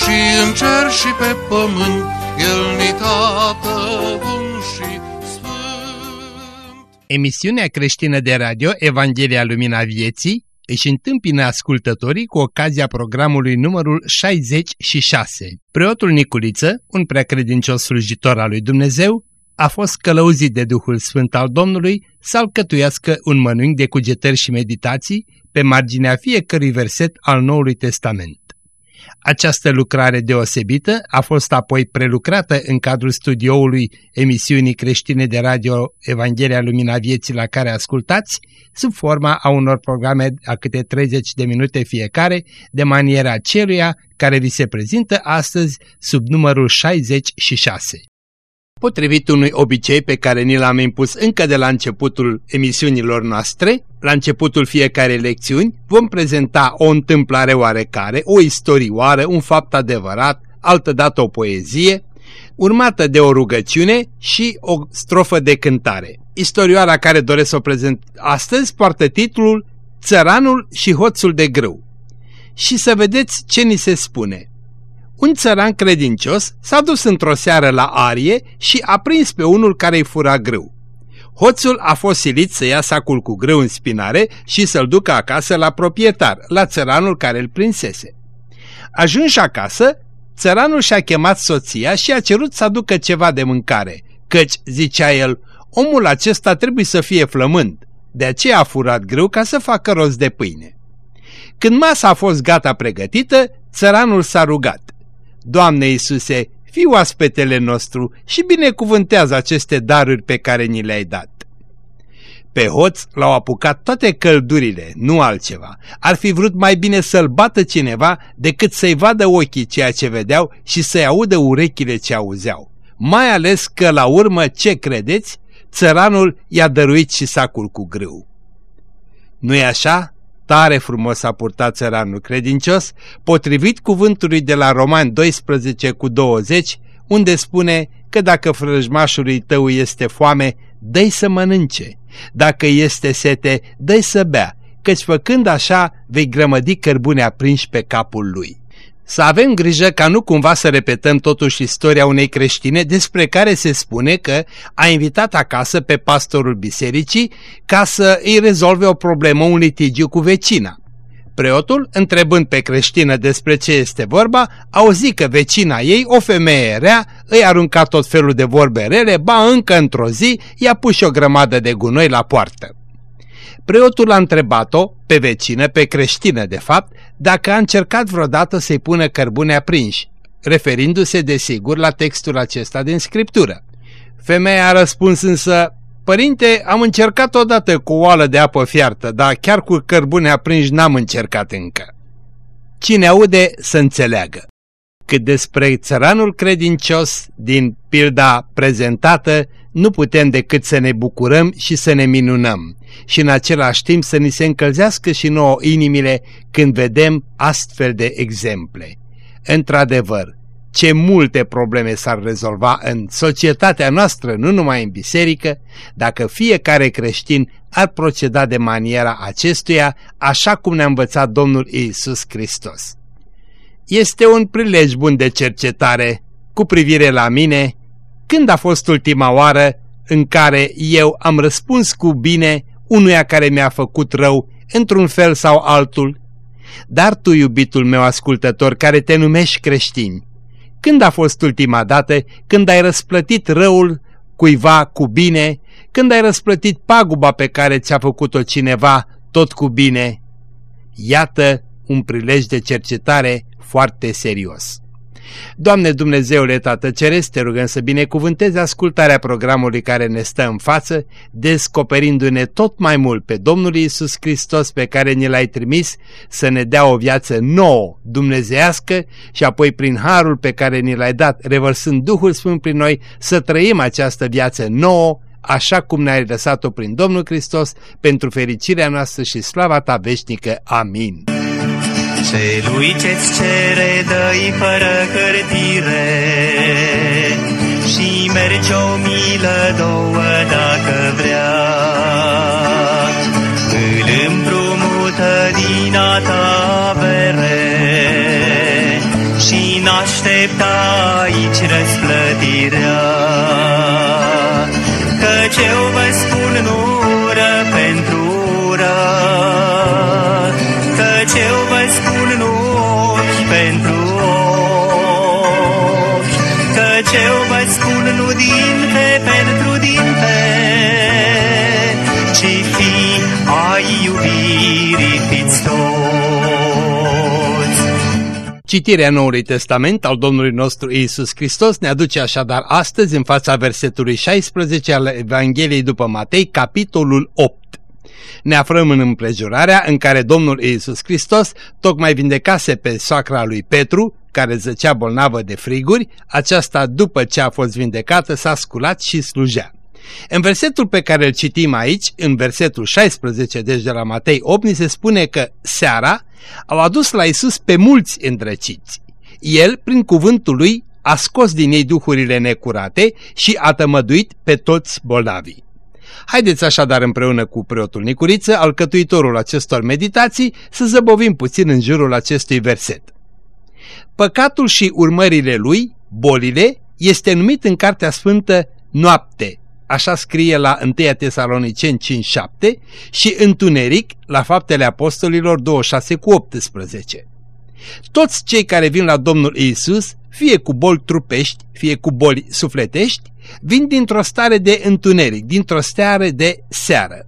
și în cer și pe pământ, El ni tată bun și sfânt. Emisiunea creștină de radio Evanghelia Lumina Vieții își întâmpină ascultătorii cu ocazia programului numărul 66. Preotul Niculiță, un preacredincios slujitor al lui Dumnezeu, a fost călăuzit de Duhul Sfânt al Domnului să alcătuiască un mănânc de cugetări și meditații pe marginea fiecărui verset al Noului Testament. Această lucrare deosebită a fost apoi prelucrată în cadrul studioului emisiunii creștine de radio Evanghelia Lumina Vieții la care ascultați, sub forma a unor programe a câte 30 de minute fiecare, de maniera aceluia care vi se prezintă astăzi sub numărul 66. Potrivit unui obicei pe care ni l-am impus încă de la începutul emisiunilor noastre, la începutul fiecarei lecțiuni, vom prezenta o întâmplare oarecare, o istorioară, un fapt adevărat, altădată o poezie, urmată de o rugăciune și o strofă de cântare. Istorioara care doresc să o prezent astăzi poartă titlul Țăranul și hoțul de grâu. Și să vedeți ce ni se spune. Un țăran credincios s-a dus într-o seară la arie și a prins pe unul care-i fura grâu. Hoțul a fost silit să ia sacul cu grâu în spinare și să-l ducă acasă la proprietar, la țăranul care îl prinsese. Ajunși acasă, țăranul și-a chemat soția și a cerut să aducă ceva de mâncare, căci, zicea el, omul acesta trebuie să fie flămând, de aceea a furat grâu ca să facă rost de pâine. Când masa a fost gata pregătită, țăranul s-a rugat. Doamne Iisuse, fii oaspetele nostru și binecuvântează aceste daruri pe care ni le-ai dat. Pe hoț l-au apucat toate căldurile, nu altceva. Ar fi vrut mai bine să-l bată cineva decât să-i vadă ochii ceea ce vedeau și să-i audă urechile ce auzeau. Mai ales că la urmă, ce credeți, țăranul i-a dăruit și sacul cu grâu. Nu-i așa? Tare frumos a purtat țăranul credincios, potrivit cuvântului de la Roman 12 cu 20, unde spune că dacă frăjmașului tău este foame, dă să mănânce, dacă este sete, dă să bea, căci făcând așa vei grămădi cărbune aprinși pe capul lui. Să avem grijă ca nu cumva să repetăm totuși istoria unei creștine despre care se spune că a invitat acasă pe pastorul bisericii ca să îi rezolve o problemă, un litigiu cu vecina. Preotul, întrebând pe creștină despre ce este vorba, auzi că vecina ei, o femeie rea, îi arunca tot felul de vorbe rele, ba încă într-o zi i-a pus și o grămadă de gunoi la poartă. Preotul a întrebat-o, pe vecină, pe creștină de fapt, dacă a încercat vreodată să-i pună cărbune aprinși, referindu-se desigur la textul acesta din scriptură. Femeia a răspuns însă, Părinte, am încercat odată cu o oală de apă fiartă, dar chiar cu cărbune aprinși n-am încercat încă. Cine aude să înțeleagă. Cât despre țăranul credincios din pilda prezentată, nu putem decât să ne bucurăm și să ne minunăm și în același timp să ni se încălzească și nouă inimile când vedem astfel de exemple. Într-adevăr, ce multe probleme s-ar rezolva în societatea noastră, nu numai în biserică, dacă fiecare creștin ar proceda de maniera acestuia, așa cum ne-a învățat Domnul Iisus Hristos. Este un prilej bun de cercetare cu privire la mine, când a fost ultima oară în care eu am răspuns cu bine unuia care mi-a făcut rău într-un fel sau altul? Dar tu, iubitul meu ascultător, care te numești creștin, când a fost ultima dată când ai răsplătit răul cuiva cu bine, când ai răsplătit paguba pe care ți-a făcut-o cineva tot cu bine? Iată un prilej de cercetare foarte serios. Doamne Dumnezeule Tată Ceresc, te rugăm să binecuvântezi ascultarea programului care ne stă în față, descoperindu-ne tot mai mult pe Domnul Isus Hristos pe care ne l-ai trimis să ne dea o viață nouă, dumnezească și apoi prin harul pe care ne l-ai dat, revărsând Duhul Sfânt prin noi, să trăim această viață nouă, așa cum ne-ai lăsat-o prin Domnul Hristos, pentru fericirea noastră și slava ta veșnică. Amin. Celui ce-ți cere dă fără hârtire. Și merge o milă două dacă vrea Citirea Noului Testament al Domnului nostru Isus Hristos ne aduce așadar astăzi în fața versetului 16 al Evangheliei după Matei, capitolul 8. Ne aflăm în împrejurarea în care Domnul Iisus Hristos tocmai vindecase pe soacra lui Petru, care zăcea bolnavă de friguri, aceasta după ce a fost vindecată s-a sculat și slujea. În versetul pe care îl citim aici, în versetul 16, deci de la Matei 8, ni se spune că seara au adus la Isus pe mulți îndrăciți. El, prin cuvântul lui, a scos din ei duhurile necurate și a tămăduit pe toți bolnavii. Haideți așadar împreună cu preotul Nicuriță, alcătuitorul acestor meditații, să zăbovim puțin în jurul acestui verset. Păcatul și urmările lui, bolile, este numit în Cartea Sfântă noapte, așa scrie la 1 Tesaloniceni 5.7 și întuneric la Faptele Apostolilor 26 cu 18. Toți cei care vin la Domnul Isus, fie cu boli trupești, fie cu boli sufletești, vin dintr-o stare de întuneric, dintr-o stare de seară.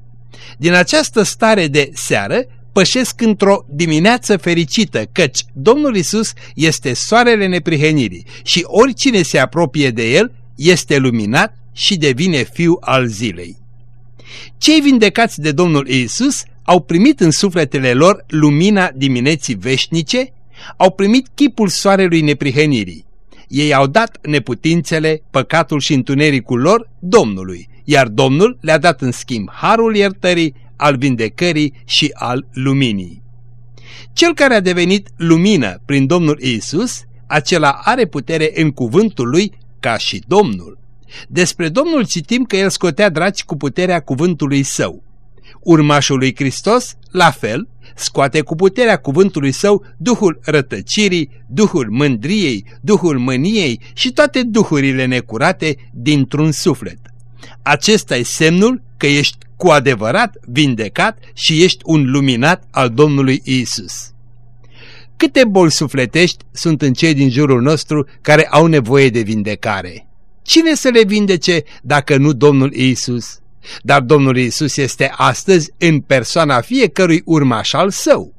Din această stare de seară pășesc într-o dimineață fericită, căci Domnul Isus este soarele neprihănirii și oricine se apropie de El este luminat și devine fiu al zilei. Cei vindecați de Domnul Isus au primit în sufletele lor lumina dimineții veșnice, au primit chipul soarelui neprihănirii. Ei au dat neputințele, păcatul și întunericul lor Domnului, iar Domnul le-a dat în schimb harul iertării, al vindecării și al luminii. Cel care a devenit lumină prin Domnul Isus, acela are putere în cuvântul lui ca și Domnul. Despre Domnul citim că el scotea draci cu puterea cuvântului său. Urmașul lui Hristos, la fel, scoate cu puterea cuvântului său duhul rătăcirii, duhul mândriei, duhul mâniei și toate duhurile necurate dintr-un suflet. Acesta e semnul că ești cu adevărat vindecat și ești un luminat al Domnului Isus. Câte boli sufletești sunt în cei din jurul nostru care au nevoie de vindecare? Cine să le vindece dacă nu Domnul Isus? Dar Domnul Isus este astăzi în persoana fiecărui urmaș al său.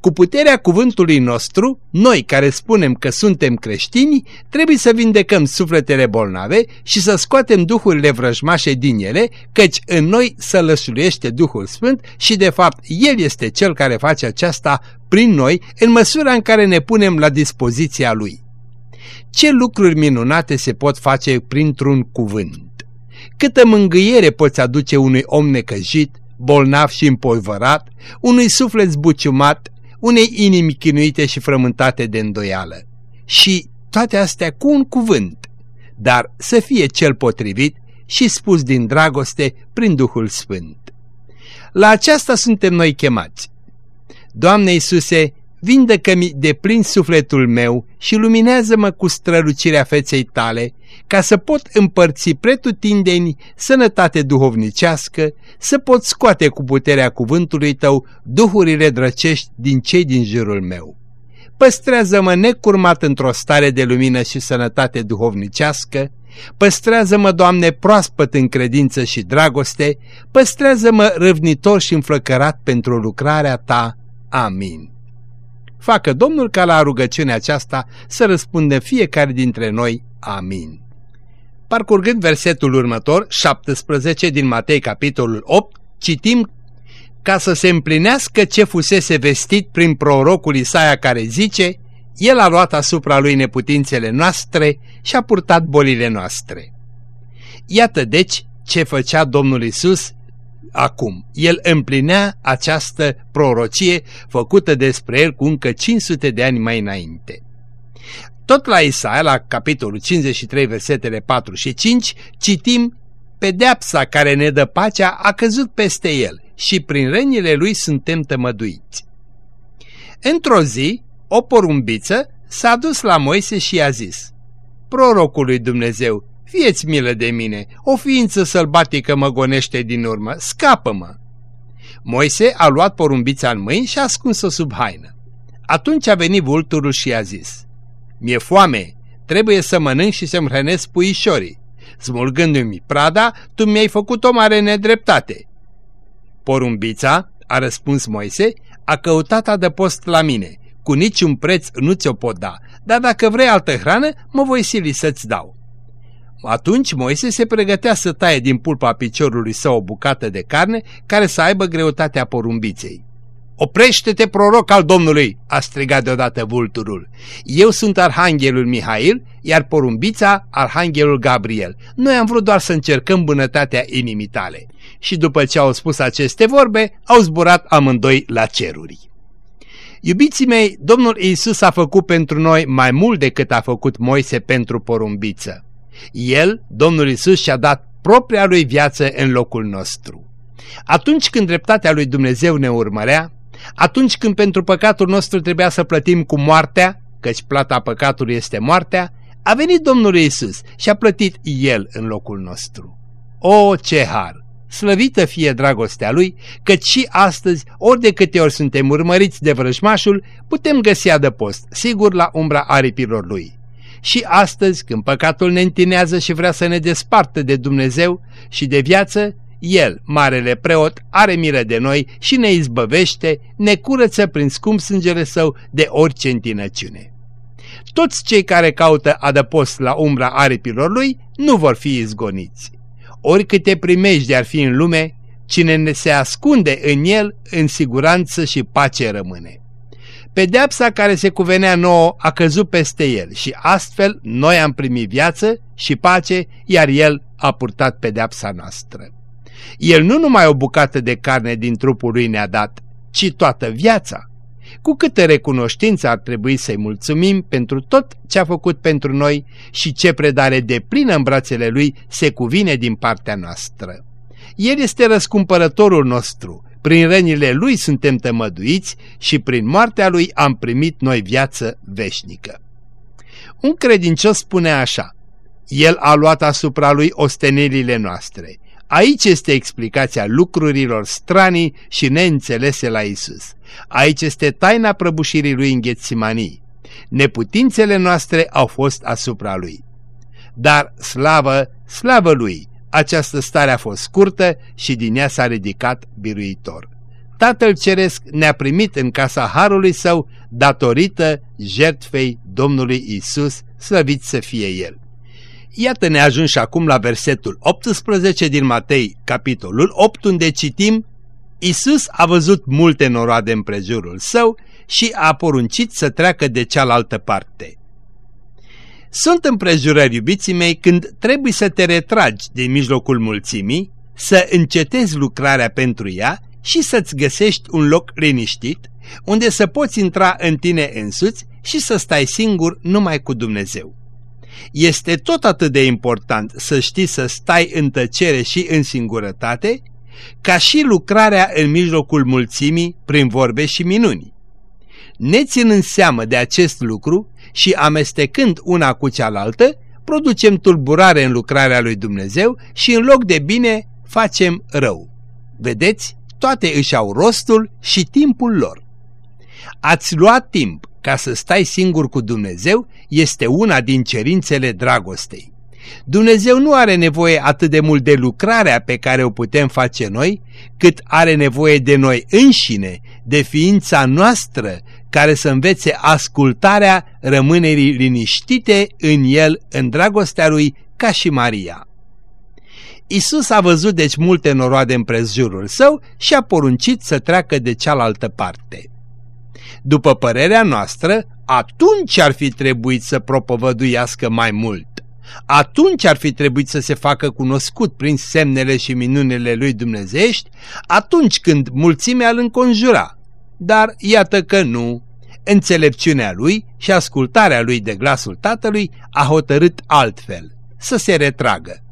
Cu puterea cuvântului nostru, noi care spunem că suntem creștini, trebuie să vindecăm sufletele bolnave și să scoatem duhurile vrăjmașe din ele, căci în noi să lăsuluiește Duhul Sfânt și de fapt El este Cel care face aceasta prin noi în măsura în care ne punem la dispoziția Lui. Ce lucruri minunate se pot face printr-un cuvânt? Câtă mângâiere poți aduce unui om necăjit, bolnav și împoivărat, unui suflet zbuciumat, unei inimi chinuite și frământate de îndoială. Și toate astea cu un cuvânt, dar să fie cel potrivit și spus din dragoste prin Duhul Sfânt. La aceasta suntem noi chemați. Doamne Iisuse, vindecă-mi de plin sufletul meu și luminează-mă cu strălucirea feței tale, ca să pot împărți pretutindeni sănătate duhovnicească, să pot scoate cu puterea cuvântului tău duhurile drăcești din cei din jurul meu. Păstrează-mă necurmat într-o stare de lumină și sănătate duhovnicească, Păstrează-mă, Doamne, proaspăt în credință și dragoste, păstrează-mă râvnitor și înflăcărat pentru lucrarea Ta. Amin. Facă Domnul ca la rugăciunea aceasta să răspundă fiecare dintre noi. Amin. Parcurgând versetul următor, 17 din Matei capitolul 8, citim ca să se împlinească ce fusese vestit prin prorocul Isaia care zice, El a luat asupra lui neputințele noastre și a purtat bolile noastre. Iată deci ce făcea Domnul Isus acum. El împlinea această prorocie făcută despre el cu încă 500 de ani mai înainte. Tot la Isaia, la capitolul 53, versetele 4 și 5, citim Pedeapsa care ne dă pacea a căzut peste el și prin rănile lui suntem tămăduiți. Într-o zi, o porumbiță s-a dus la Moise și i-a zis, Prorocul lui Dumnezeu, fieți milă de mine, o ființă sălbatică mă gonește din urmă, scapă-mă! Moise a luat porumbița în mâini și a ascuns-o sub haină. Atunci a venit vulturul și i-a zis, Mi-e foame, trebuie să mănânc și să-mi hrănesc puișorii. Smulgându-mi prada, tu mi-ai făcut o mare nedreptate. Porumbița, a răspuns Moise, a căutat adăpost la mine. Cu niciun preț nu ți-o pot da, dar dacă vrei altă hrană, mă voi sili să-ți dau. Atunci Moise se pregătea să taie din pulpa piciorului său o bucată de carne care să aibă greutatea porumbiței. Oprește-te, proroc al Domnului!" a strigat deodată vulturul. Eu sunt arhanghelul Mihail, iar porumbița arhanghelul Gabriel. Noi am vrut doar să încercăm bunătatea inimii tale. Și după ce au spus aceste vorbe, au zburat amândoi la ceruri. Iubiții mei, Domnul Iisus a făcut pentru noi mai mult decât a făcut Moise pentru porumbiță. El, Domnul Isus, și-a dat propria lui viață în locul nostru. Atunci când dreptatea lui Dumnezeu ne urmărea, atunci când pentru păcatul nostru trebuia să plătim cu moartea, căci plata păcatului este moartea, a venit Domnul Isus și a plătit El în locul nostru. O, ce har! Slăvită fie dragostea Lui, căci și astăzi, ori de câte ori suntem urmăriți de vrăjmașul, putem găsi adăpost, sigur la umbra aripilor Lui. Și astăzi, când păcatul ne întinează și vrea să ne despartă de Dumnezeu și de viață, El, Marele Preot, are milă de noi și ne izbăvește, ne curăță prin scump sângele Său de orice întinăciune. Toți cei care caută adăpost la umbra aripilor Lui nu vor fi izgoniți. Oricâte primejde ar fi în lume, cine ne se ascunde în El, în siguranță și pace rămâne. Pedeapsa care se cuvenea nouă a căzut peste el și astfel noi am primit viață și pace, iar el a purtat pedeapsa noastră. El nu numai o bucată de carne din trupul lui ne-a dat, ci toată viața. Cu câtă recunoștință ar trebui să-i mulțumim pentru tot ce a făcut pentru noi și ce predare de plină în brațele lui se cuvine din partea noastră. El este răscumpărătorul nostru, prin rănile lui suntem tămăduiți și prin moartea lui am primit noi viață veșnică. Un credincios spune așa, El a luat asupra lui ostenelile noastre. Aici este explicația lucrurilor stranii și neînțelese la Isus. Aici este taina prăbușirii lui în Ghețimanii. Neputințele noastre au fost asupra lui. Dar slavă, slavă lui, această stare a fost scurtă și din ea s-a ridicat biruitor. Tatăl Ceresc ne-a primit în casa Harului Său datorită jertfei Domnului Isus, slăvit să fie El. Iată ne ajuns acum la versetul 18 din Matei, capitolul 8, unde citim Isus a văzut multe noroade în prejurul său și a poruncit să treacă de cealaltă parte. Sunt împrejurări, iubiții mei, când trebuie să te retragi din mijlocul mulțimii, să încetezi lucrarea pentru ea și să-ți găsești un loc liniștit, unde să poți intra în tine însuți și să stai singur numai cu Dumnezeu. Este tot atât de important să știi să stai în tăcere și în singurătate, ca și lucrarea în mijlocul mulțimii prin vorbe și minuni. Neținând seamă de acest lucru, și amestecând una cu cealaltă, producem tulburare în lucrarea lui Dumnezeu și în loc de bine facem rău. Vedeți? Toate își au rostul și timpul lor. Ați luat timp ca să stai singur cu Dumnezeu este una din cerințele dragostei. Dumnezeu nu are nevoie atât de mult de lucrarea pe care o putem face noi, cât are nevoie de noi înșine, de ființa noastră, care să învețe ascultarea rămânerii liniștite în el, în dragostea lui, ca și Maria. Isus a văzut deci multe noroade în prejurul său și a poruncit să treacă de cealaltă parte. După părerea noastră, atunci ar fi trebuit să propovăduiască mai mult. Atunci ar fi trebuit să se facă cunoscut prin semnele și minunile lui Dumnezești, atunci când mulțimea îl înconjura. Dar iată că nu. Înțelepciunea lui și ascultarea lui de glasul tatălui a hotărât altfel, să se retragă.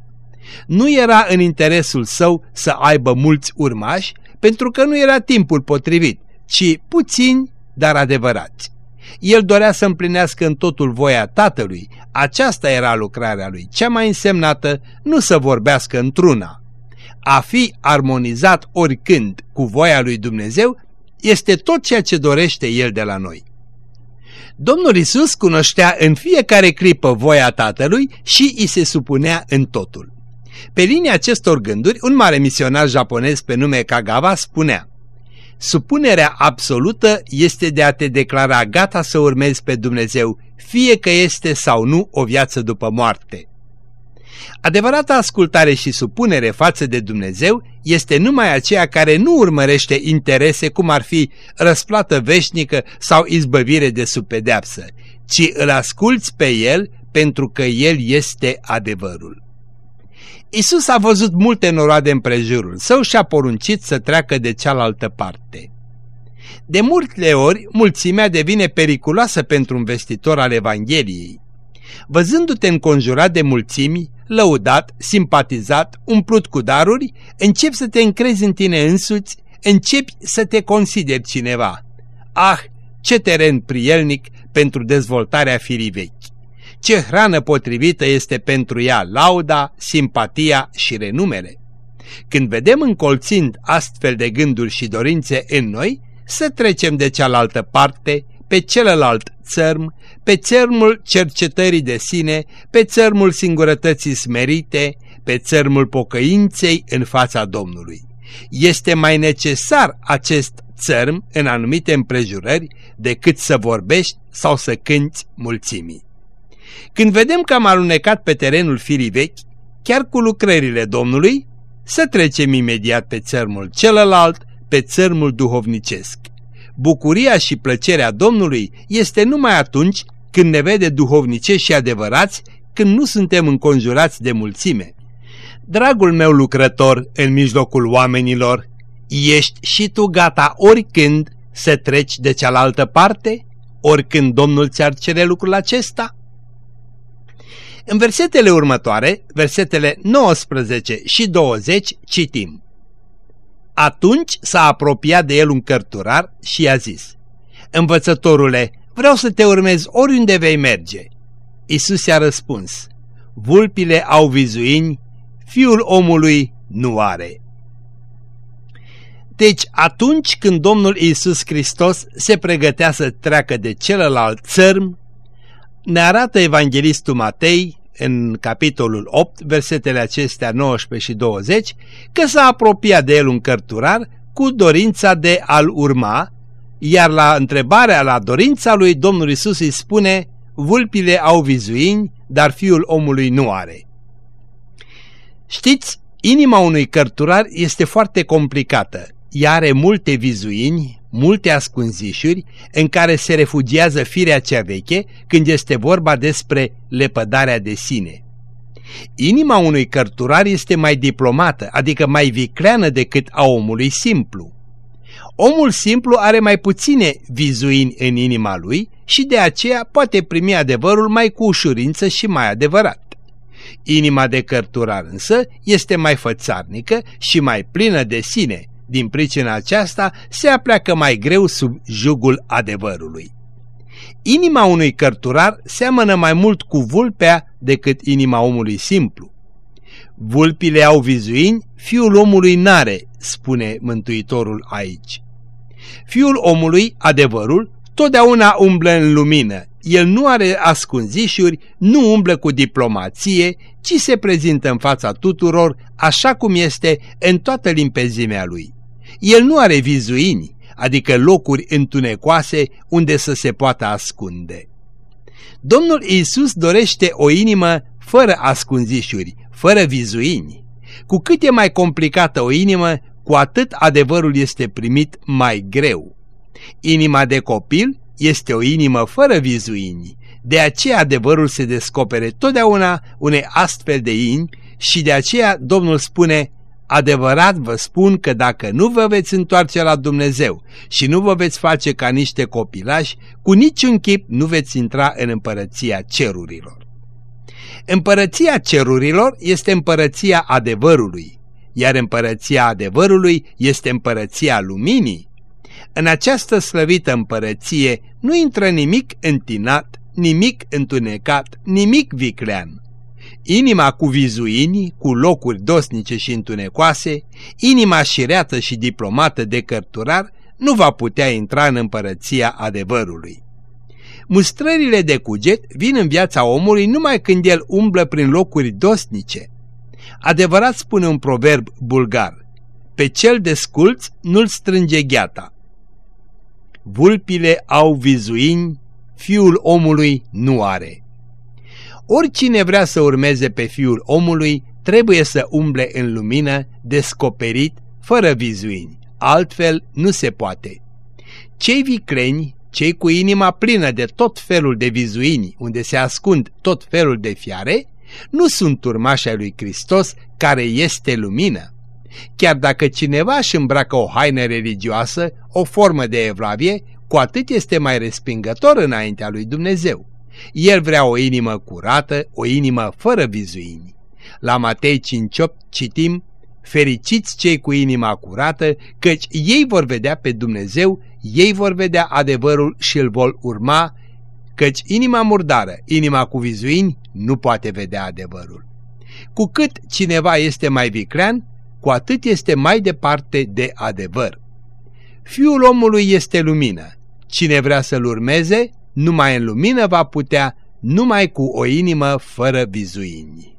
Nu era în interesul său să aibă mulți urmași, pentru că nu era timpul potrivit, ci puțini, dar adevărați. El dorea să împlinească în totul voia tatălui, aceasta era lucrarea lui, cea mai însemnată, nu să vorbească într-una. A fi armonizat oricând cu voia lui Dumnezeu este tot ceea ce dorește El de la noi. Domnul Isus cunoștea în fiecare clipă voia Tatălui și îi se supunea în totul. Pe linia acestor gânduri, un mare misionar japonez pe nume Kagawa spunea Supunerea absolută este de a te declara gata să urmezi pe Dumnezeu, fie că este sau nu o viață după moarte. Adevărata ascultare și supunere față de Dumnezeu este numai aceea care nu urmărește interese cum ar fi răsplată veșnică sau izbăvire de sub pedeapsă, ci îl asculți pe El pentru că El este adevărul. Isus a văzut multe noroade în prejurul său și a poruncit să treacă de cealaltă parte. De multe ori, mulțimea devine periculoasă pentru un vestitor al Evangheliei. Văzându-te înconjurat de mulțimi, lăudat, simpatizat, umplut cu daruri, începi să te încrezi în tine însuți, începi să te consideri cineva. Ah, ce teren prielnic pentru dezvoltarea firii vechi! Ce hrană potrivită este pentru ea lauda, simpatia și renumele! Când vedem încolțind astfel de gânduri și dorințe în noi, să trecem de cealaltă parte, pe celălalt țărm, pe țărmul cercetării de sine, pe țărmul singurătății smerite, pe țărmul pocăinței în fața Domnului. Este mai necesar acest țărm în anumite împrejurări decât să vorbești sau să cânți mulțimii. Când vedem că am alunecat pe terenul firii vechi, chiar cu lucrările Domnului, să trecem imediat pe țărmul celălalt, pe țărmul duhovnicesc. Bucuria și plăcerea Domnului este numai atunci când ne vede duhovnicești și adevărați, când nu suntem înconjurați de mulțime. Dragul meu lucrător în mijlocul oamenilor, ești și tu gata oricând să treci de cealaltă parte, oricând Domnul ți-ar cere lucrul acesta? În versetele următoare, versetele 19 și 20, citim. Atunci s-a apropiat de el un cărturar și i-a zis, Învățătorule, vreau să te urmez oriunde vei merge. Isus i-a răspuns, Vulpile au vizuini, fiul omului nu are. Deci atunci când Domnul Isus Hristos se pregătea să treacă de celălalt țărm, ne arată evanghelistul Matei în capitolul 8, versetele acestea 19 și 20, că s-a apropiat de el un cărturar cu dorința de a-l urma, iar la întrebarea la dorința lui Domnul Isus îi spune, vulpile au vizuini, dar fiul omului nu are. Știți, inima unui cărturar este foarte complicată. Ea are multe vizuini, multe ascunzișuri în care se refugiază firea cea veche când este vorba despre lepădarea de sine. Inima unui cărturar este mai diplomată, adică mai vicleană decât a omului simplu. Omul simplu are mai puține vizuini în inima lui și de aceea poate primi adevărul mai cu ușurință și mai adevărat. Inima de cărturar însă este mai fățarnică și mai plină de sine, din pricina aceasta se apleacă mai greu sub jugul adevărului. Inima unui cărturar seamănă mai mult cu vulpea decât inima omului simplu. Vulpile au vizuini, fiul omului n-are, spune Mântuitorul aici. Fiul omului, adevărul, totdeauna umblă în lumină. El nu are ascunzișuri, nu umblă cu diplomație, ci se prezintă în fața tuturor așa cum este în toată limpezimea lui. El nu are vizuini, adică locuri întunecoase unde să se poată ascunde. Domnul Isus dorește o inimă fără ascunzișuri, fără vizuini. Cu cât e mai complicată o inimă, cu atât adevărul este primit mai greu. Inima de copil este o inimă fără vizuini, de aceea adevărul se descopere totdeauna unei astfel de inimi și de aceea Domnul spune, adevărat vă spun că dacă nu vă veți întoarce la Dumnezeu și nu vă veți face ca niște copilași, cu niciun chip nu veți intra în împărăția cerurilor. Împărăția cerurilor este împărăția adevărului, iar împărăția adevărului este împărăția luminii. În această slăvită împărăție nu intră nimic întinat, nimic întunecat, nimic viclean. Inima cu vizuini, cu locuri dosnice și întunecoase, inima șireată și diplomată de cărturar, nu va putea intra în împărăția adevărului. Mustrările de cuget vin în viața omului numai când el umblă prin locuri dosnice. Adevărat spune un proverb bulgar, pe cel de sculț nu-l strânge gheata. Vulpile au vizuini, fiul omului nu are. Oricine vrea să urmeze pe fiul omului trebuie să umble în lumină, descoperit, fără vizuini, altfel nu se poate. Cei vicleni, cei cu inima plină de tot felul de vizuini, unde se ascund tot felul de fiare, nu sunt urmașii lui Hristos care este lumină. Chiar dacă cineva își îmbracă o haină religioasă, o formă de evlavie, cu atât este mai respingător înaintea lui Dumnezeu. El vrea o inimă curată, o inimă fără vizuini. La Matei 5.8 citim, Fericiți cei cu inima curată, căci ei vor vedea pe Dumnezeu, ei vor vedea adevărul și îl vor urma, căci inima murdară, inima cu vizuini, nu poate vedea adevărul. Cu cât cineva este mai viclean, cu atât este mai departe de adevăr. Fiul omului este lumină. Cine vrea să-l urmeze, numai în lumină va putea, numai cu o inimă fără vizuini.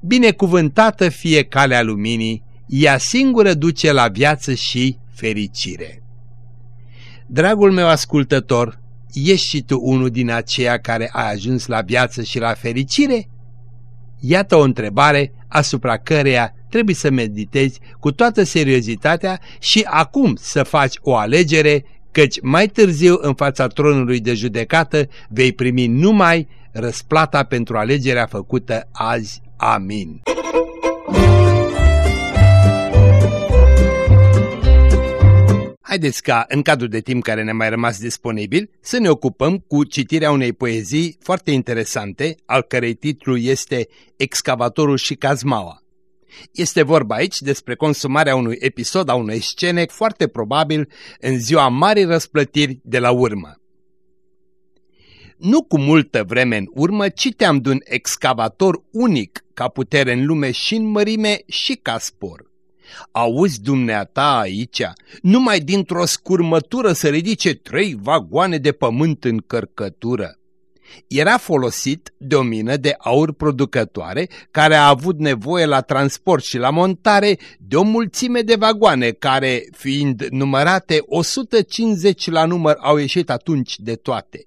Binecuvântată fie calea luminii, ea singură duce la viață și fericire. Dragul meu ascultător, ești și tu unul din aceia care a ajuns la viață și la fericire? Iată o întrebare asupra căreia trebuie să meditezi cu toată seriozitatea și acum să faci o alegere căci mai târziu în fața tronului de judecată vei primi numai răsplata pentru alegerea făcută azi. Amin. Haideți ca, în cadrul de timp care ne-a mai rămas disponibil, să ne ocupăm cu citirea unei poezii foarte interesante, al cărei titlu este Excavatorul și Cazmaua. Este vorba aici despre consumarea unui episod a unei scene foarte probabil în ziua marii răsplătiri de la urmă. Nu cu multă vreme în urmă citeam de un excavator unic ca putere în lume și în mărime și ca spor. Auzi dumneata aici, numai dintr-o scurmătură să ridice trei vagoane de pământ în cărcătură era folosit de o mină de aur producătoare care a avut nevoie la transport și la montare de o mulțime de vagoane care, fiind numărate 150 la număr, au ieșit atunci de toate.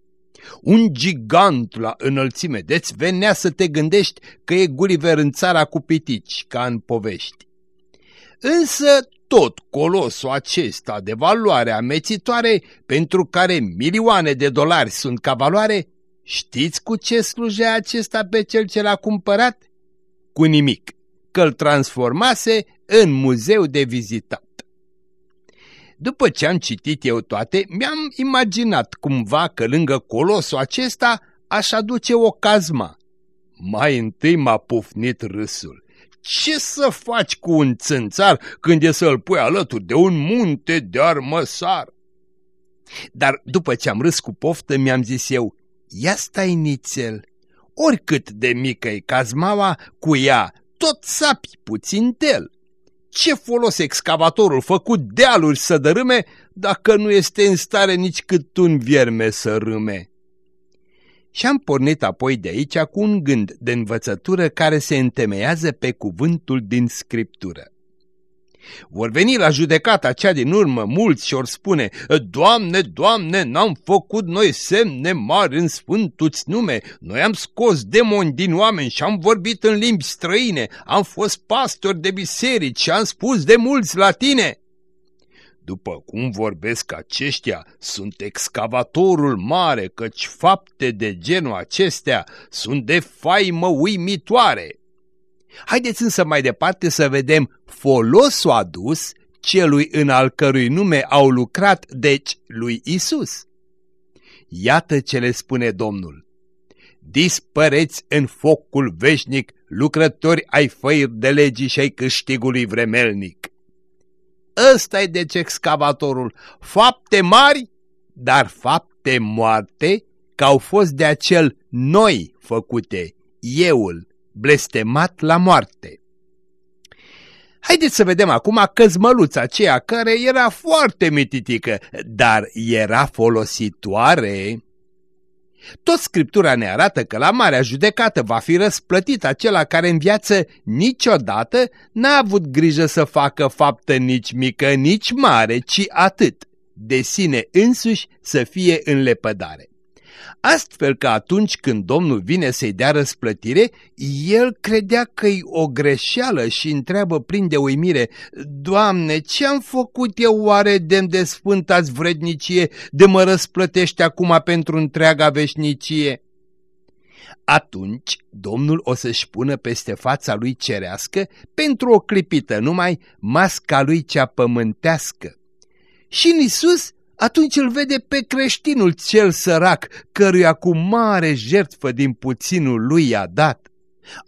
Un gigant la înălțime, deci venea să te gândești că e Gulliver în țara cu pitici, ca în povești. Însă tot colosul acesta de valoare amețitoare, pentru care milioane de dolari sunt ca valoare, Știți cu ce slujea acesta pe cel ce l-a cumpărat? Cu nimic, că îl transformase în muzeu de vizitat. După ce am citit eu toate, mi-am imaginat cumva că lângă colosul acesta aș aduce o cazma. Mai întâi m-a pufnit râsul. Ce să faci cu un țânțar când e să-l pui alături de un munte de armăsar? Dar după ce am râs cu poftă, mi-am zis eu, ia stai nițel, oricât de mică e cazmaua, cu ea tot sapi puțin tel. Ce folos excavatorul făcut dealuri să dărâme dacă nu este în stare nici cât un vierme să râme? Și am pornit apoi de aici cu un gând de învățătură care se întemeiază pe cuvântul din Scriptură. Vor veni la judecata cea din urmă mulți și or spune, Doamne, Doamne, n-am făcut noi semne mari în sfântuți nume, noi am scos demoni din oameni și am vorbit în limbi străine, am fost pastori de biserici și am spus de mulți la tine. După cum vorbesc aceștia, sunt excavatorul mare, căci fapte de genul acestea sunt de faimă uimitoare. Haideți însă mai departe să vedem folosul adus celui în al cărui nume au lucrat, deci lui Isus. Iată ce le spune Domnul. Dispăreți în focul veșnic, lucrători ai făiri de legii și ai câștigului vremelnic. Ăsta e deci excavatorul. Fapte mari, dar fapte moarte, că au fost de acel noi făcute, euul, blestemat la moarte. Haideți să vedem acum căzmăluța aceea care era foarte mititică, dar era folositoare. Tot Scriptura ne arată că la marea judecată va fi răsplătit acela care în viață niciodată n-a avut grijă să facă faptă nici mică, nici mare, ci atât, de sine însuși să fie în lepădare astfel că atunci când Domnul vine să-i dea răsplătire, el credea că-i o greșeală și întreabă plin de uimire, Doamne, ce-am făcut eu oare demn de sfântați vrednicie de mă răsplătește acum pentru întreaga veșnicie? Atunci Domnul o să-și pună peste fața lui cerească pentru o clipită numai masca lui cea pământească. Și în Isus atunci îl vede pe creștinul cel sărac, căruia cu mare jertfă din puținul lui i-a dat.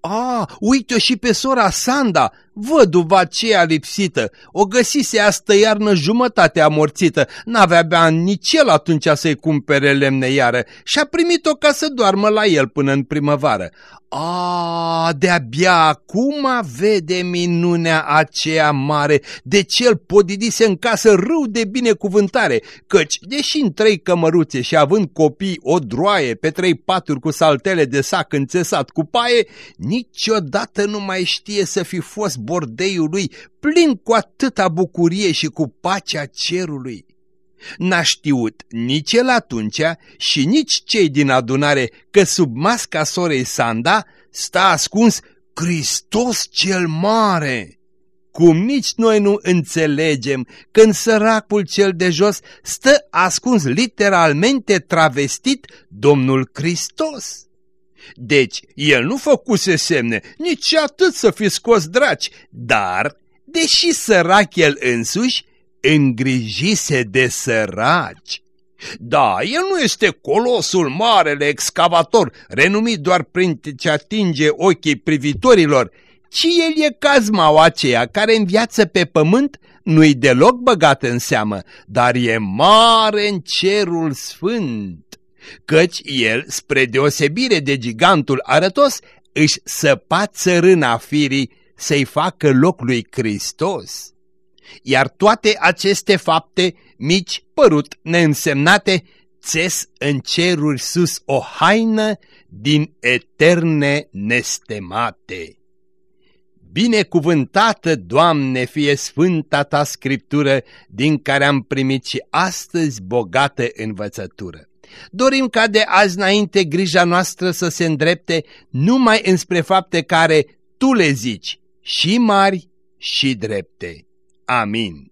A, uite-o și pe sora Sanda, văduva aceea lipsită, o găsise astă iarnă jumătate amorțită, n-avea bani nici el atunci să-i cumpere lemne iară. Și-a primit-o ca să doarmă la el până în primăvară. A, de-abia acum vede minunea aceea mare, de cel podidise în casă râu de binecuvântare, căci, deși în trei cămăruțe și având copii o droaie pe trei paturi cu saltele de sac înțesat cu paie, niciodată nu mai știe să fi fost bordeiul lui plin cu atâta bucurie și cu pacea cerului. N-a știut nici el atunci și nici cei din adunare că sub masca sorei Sanda sta ascuns Hristos cel Mare. Cum nici noi nu înțelegem când săracul cel de jos stă ascuns literalmente travestit Domnul Hristos. Deci, el nu făcuse semne, nici atât să fi scos draci, dar, deși sărac el însuși, îngrijise de săraci. Da, el nu este colosul marele excavator, renumit doar prin ce atinge ochii privitorilor, ci el e cazmaua aceea care în viață pe pământ nu-i deloc băgat în seamă, dar e mare în cerul sfânt căci el, spre deosebire de gigantul arătos, își săpa țărâna firii să-i facă loc lui Hristos. Iar toate aceste fapte, mici, părut, neînsemnate, țes în ceruri sus o haină din eterne nestemate. Binecuvântată, Doamne, fie sfânta Ta Scriptură, din care am primit și astăzi bogată învățătură. Dorim ca de azi înainte grija noastră să se îndrepte numai înspre fapte care Tu le zici, și mari și drepte. Amin.